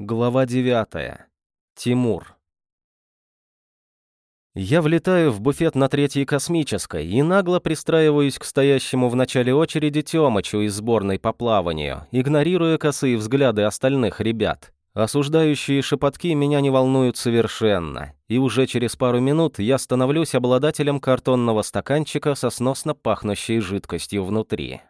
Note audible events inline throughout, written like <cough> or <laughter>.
Глава 9. Тимур. Я влетаю в буфет на Третьей космической и нагло пристраиваюсь к стоящему в начале очереди Тёмычу из сборной по плаванию, игнорируя косые взгляды остальных ребят. Осуждающие шепотки меня не волнуют совершенно, и уже через пару минут я становлюсь обладателем картонного стаканчика со сносно пахнущей жидкостью внутри.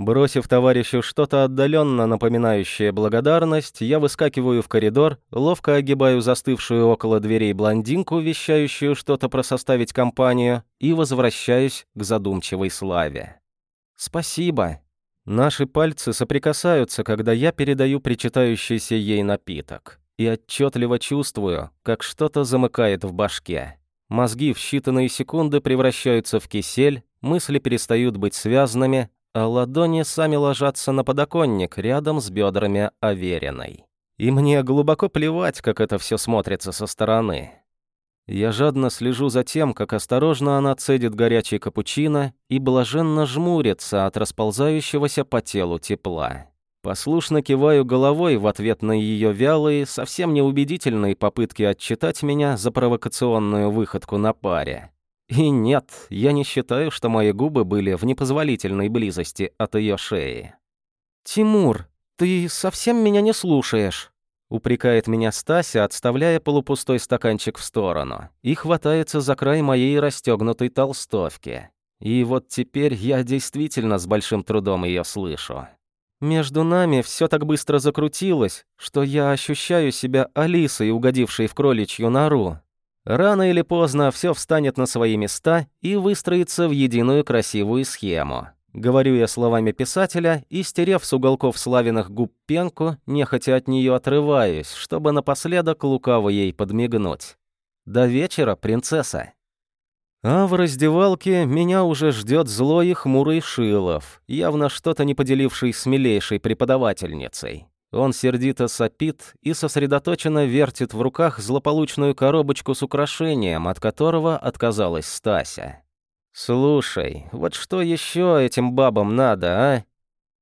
Бросив товарищу что-то отдаленно напоминающее благодарность, я выскакиваю в коридор, ловко огибаю застывшую около дверей блондинку, вещающую что-то про составить компанию, и возвращаюсь к задумчивой славе. «Спасибо». Наши пальцы соприкасаются, когда я передаю причитающийся ей напиток, и отчетливо чувствую, как что-то замыкает в башке. Мозги в считанные секунды превращаются в кисель, мысли перестают быть связанными, ладони сами ложатся на подоконник рядом с бедрами Авериной. И мне глубоко плевать, как это все смотрится со стороны. Я жадно слежу за тем, как осторожно она цедит горячий капучино и блаженно жмурится от расползающегося по телу тепла. Послушно киваю головой в ответ на ее вялые, совсем неубедительные попытки отчитать меня за провокационную выходку на паре. И нет, я не считаю, что мои губы были в непозволительной близости от ее шеи. «Тимур, ты совсем меня не слушаешь?» Упрекает меня Стася, отставляя полупустой стаканчик в сторону, и хватается за край моей расстегнутой толстовки. И вот теперь я действительно с большим трудом ее слышу. Между нами все так быстро закрутилось, что я ощущаю себя Алисой, угодившей в кроличью нору, Рано или поздно все встанет на свои места и выстроится в единую красивую схему. Говорю я словами писателя и, стерев с уголков славиных губ пенку, нехотя от нее отрываюсь, чтобы напоследок лукаво ей подмигнуть. До вечера, принцесса. А в раздевалке меня уже ждет злой и хмурый Шилов, явно что-то не поделивший с милейшей преподавательницей. Он сердито сопит и сосредоточенно вертит в руках злополучную коробочку с украшением, от которого отказалась Стася. «Слушай, вот что еще этим бабам надо, а?»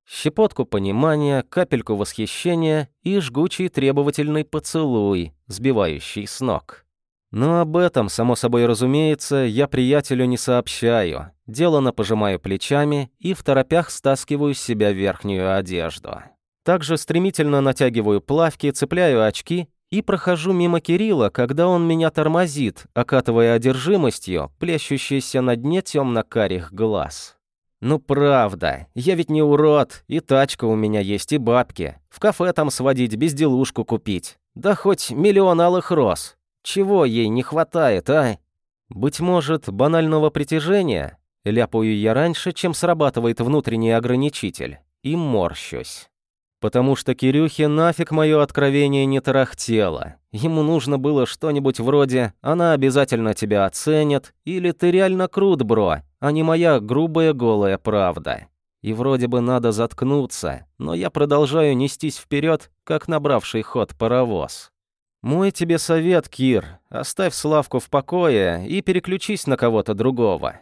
Щепотку понимания, капельку восхищения и жгучий требовательный поцелуй, сбивающий с ног. Но об этом, само собой разумеется, я приятелю не сообщаю. Делано пожимаю плечами и в торопях стаскиваю с себя верхнюю одежду. Также стремительно натягиваю плавки, цепляю очки и прохожу мимо Кирилла, когда он меня тормозит, окатывая одержимостью, плещущейся на дне темно-карих глаз. Ну правда, я ведь не урод, и тачка у меня есть, и бабки. В кафе там сводить, безделушку купить. Да хоть миллион алых роз. Чего ей не хватает, а? Быть может, банального притяжения? Ляпаю я раньше, чем срабатывает внутренний ограничитель. И морщусь. Потому что Кирюхе нафиг мое откровение не тарахтело. Ему нужно было что-нибудь вроде «она обязательно тебя оценит» или «ты реально крут, бро», а не моя грубая голая правда. И вроде бы надо заткнуться, но я продолжаю нестись вперед, как набравший ход паровоз. Мой тебе совет, Кир, оставь Славку в покое и переключись на кого-то другого.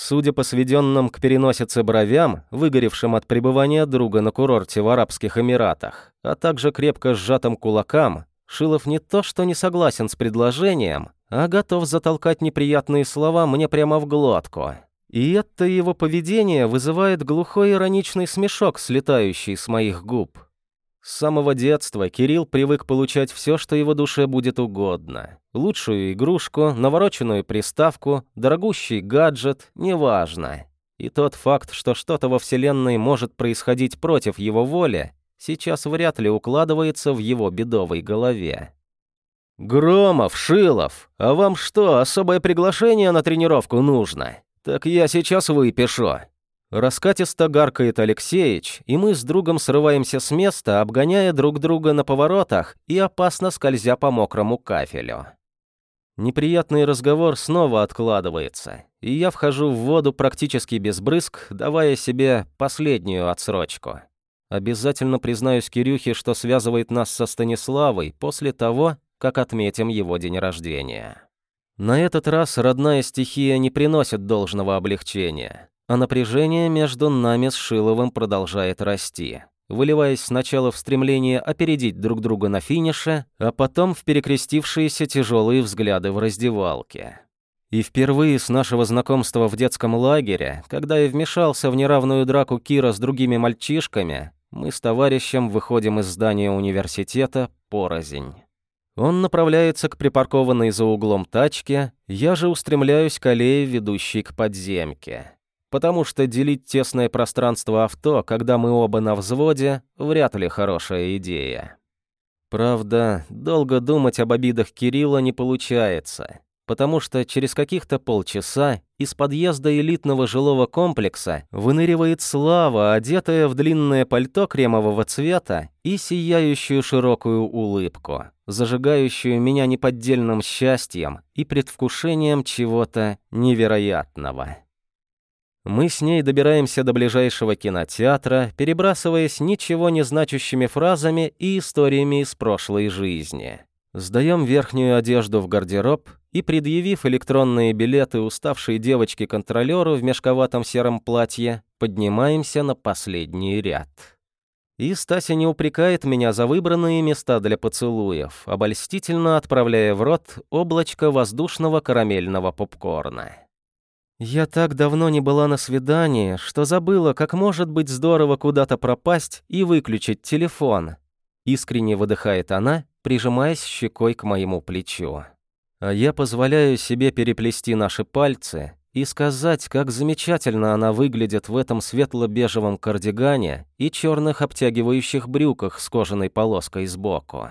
Судя по сведенным к переносице бровям, выгоревшим от пребывания друга на курорте в Арабских Эмиратах, а также крепко сжатым кулакам, Шилов не то что не согласен с предложением, а готов затолкать неприятные слова мне прямо в глотку. И это его поведение вызывает глухой ироничный смешок, слетающий с моих губ. С самого детства Кирилл привык получать все, что его душе будет угодно. Лучшую игрушку, навороченную приставку, дорогущий гаджет, неважно. И тот факт, что что-то во Вселенной может происходить против его воли, сейчас вряд ли укладывается в его бедовой голове. «Громов, Шилов, а вам что, особое приглашение на тренировку нужно? Так я сейчас выпишу». Раскатисто гаркает Алексеич, и мы с другом срываемся с места, обгоняя друг друга на поворотах и опасно скользя по мокрому кафелю. Неприятный разговор снова откладывается, и я вхожу в воду практически без брызг, давая себе последнюю отсрочку. Обязательно признаюсь Кирюхе, что связывает нас со Станиславой после того, как отметим его день рождения. На этот раз родная стихия не приносит должного облегчения а напряжение между нами с Шиловым продолжает расти. выливаясь сначала в стремление опередить друг друга на финише, а потом в перекрестившиеся тяжелые взгляды в раздевалке. И впервые с нашего знакомства в детском лагере, когда я вмешался в неравную драку Кира с другими мальчишками, мы с товарищем выходим из здания университета порознь. Он направляется к припаркованной за углом тачке, я же устремляюсь к аллее, ведущей к подземке. Потому что делить тесное пространство авто, когда мы оба на взводе, вряд ли хорошая идея. Правда, долго думать об обидах Кирилла не получается потому что через каких-то полчаса из подъезда элитного жилого комплекса выныривает Слава, одетая в длинное пальто кремового цвета и сияющую широкую улыбку, зажигающую меня неподдельным счастьем и предвкушением чего-то невероятного. Мы с ней добираемся до ближайшего кинотеатра, перебрасываясь ничего не значащими фразами и историями из прошлой жизни. Сдаем верхнюю одежду в гардероб и, предъявив электронные билеты уставшей девочке-контролеру в мешковатом сером платье, поднимаемся на последний ряд. И Стася не упрекает меня за выбранные места для поцелуев, обольстительно отправляя в рот облачко воздушного карамельного попкорна. «Я так давно не была на свидании, что забыла, как может быть здорово куда-то пропасть и выключить телефон», искренне выдыхает она, прижимаясь щекой к моему плечу. А я позволяю себе переплести наши пальцы и сказать, как замечательно она выглядит в этом светло-бежевом кардигане и черных обтягивающих брюках с кожаной полоской сбоку.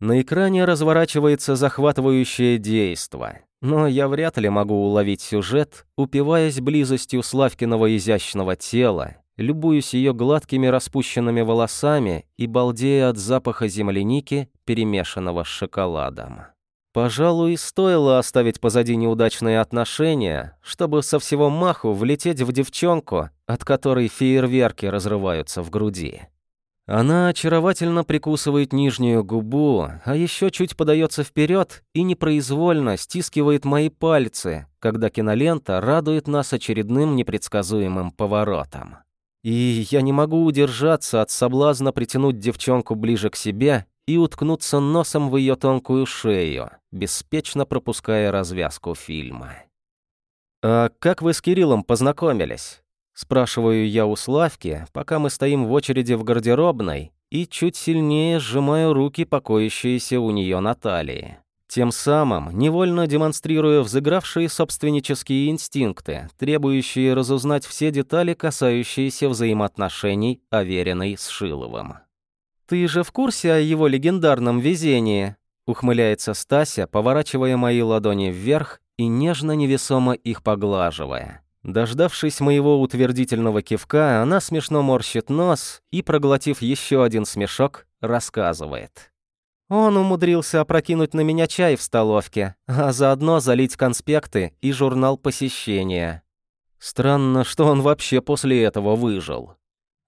На экране разворачивается захватывающее действо, но я вряд ли могу уловить сюжет, упиваясь близостью Славкиного изящного тела, любуюсь ее гладкими распущенными волосами и балдея от запаха земляники, перемешанного с шоколадом. Пожалуй, стоило оставить позади неудачные отношения, чтобы со всего маху влететь в девчонку, от которой фейерверки разрываются в груди. Она очаровательно прикусывает нижнюю губу, а еще чуть подается вперед и непроизвольно стискивает мои пальцы, когда кинолента радует нас очередным непредсказуемым поворотом. И я не могу удержаться от соблазна притянуть девчонку ближе к себе и уткнуться носом в ее тонкую шею, беспечно пропуская развязку фильма. «А как вы с Кириллом познакомились?» Спрашиваю я у Славки, пока мы стоим в очереди в гардеробной, и чуть сильнее сжимаю руки, покоящиеся у нее на талии. Тем самым невольно демонстрируя взыгравшие собственнические инстинкты, требующие разузнать все детали, касающиеся взаимоотношений, оверенной с Шиловым. «Ты же в курсе о его легендарном везении?» Ухмыляется Стася, поворачивая мои ладони вверх и нежно-невесомо их поглаживая. Дождавшись моего утвердительного кивка, она смешно морщит нос и, проглотив еще один смешок, рассказывает. Он умудрился опрокинуть на меня чай в столовке, а заодно залить конспекты и журнал посещения. Странно, что он вообще после этого выжил.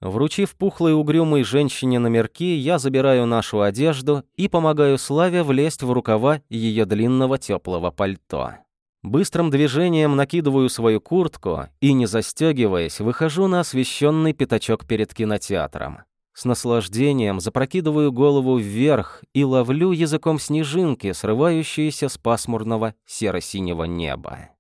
Вручив пухлой угрюмой женщине номерки, я забираю нашу одежду и помогаю Славе влезть в рукава ее длинного теплого пальто. Быстрым движением накидываю свою куртку и, не застегиваясь, выхожу на освещенный пятачок перед кинотеатром. С наслаждением запрокидываю голову вверх и ловлю языком снежинки, срывающиеся с пасмурного серо-синего неба.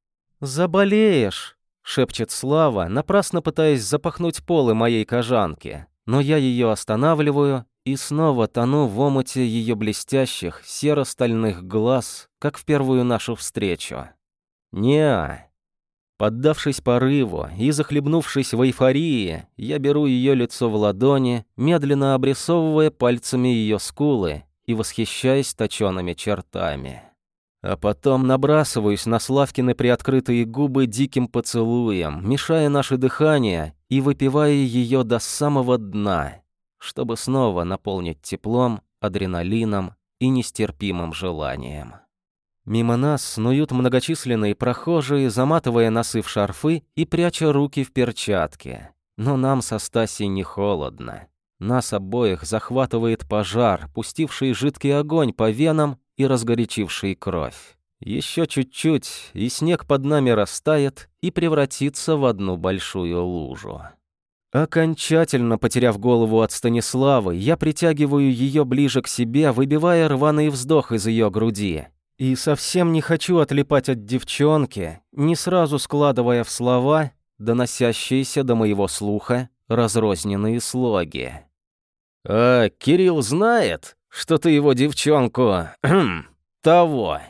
«Заболеешь!» шепчет Слава, напрасно пытаясь запахнуть полы моей кожанки. Но я ее останавливаю и снова тону в омуте ее блестящих серо-стальных глаз, как в первую нашу встречу. Неа. Поддавшись порыву и захлебнувшись в эйфории, я беру ее лицо в ладони, медленно обрисовывая пальцами ее скулы и восхищаясь точёными чертами. А потом набрасываюсь на Славкины приоткрытые губы диким поцелуем, мешая наше дыхание и выпивая ее до самого дна, чтобы снова наполнить теплом, адреналином и нестерпимым желанием. Мимо нас снуют многочисленные прохожие, заматывая носы в шарфы и пряча руки в перчатки. Но нам со Стасей не холодно. Нас обоих захватывает пожар, пустивший жидкий огонь по венам и разгорячивший кровь. Еще чуть-чуть, и снег под нами растает и превратится в одну большую лужу. Окончательно потеряв голову от Станиславы, я притягиваю ее ближе к себе, выбивая рваный вздох из ее груди. И совсем не хочу отлипать от девчонки, не сразу складывая в слова, доносящиеся до моего слуха, разрозненные слоги. «А Кирилл знает, что ты его девчонку... <clears throat> того?»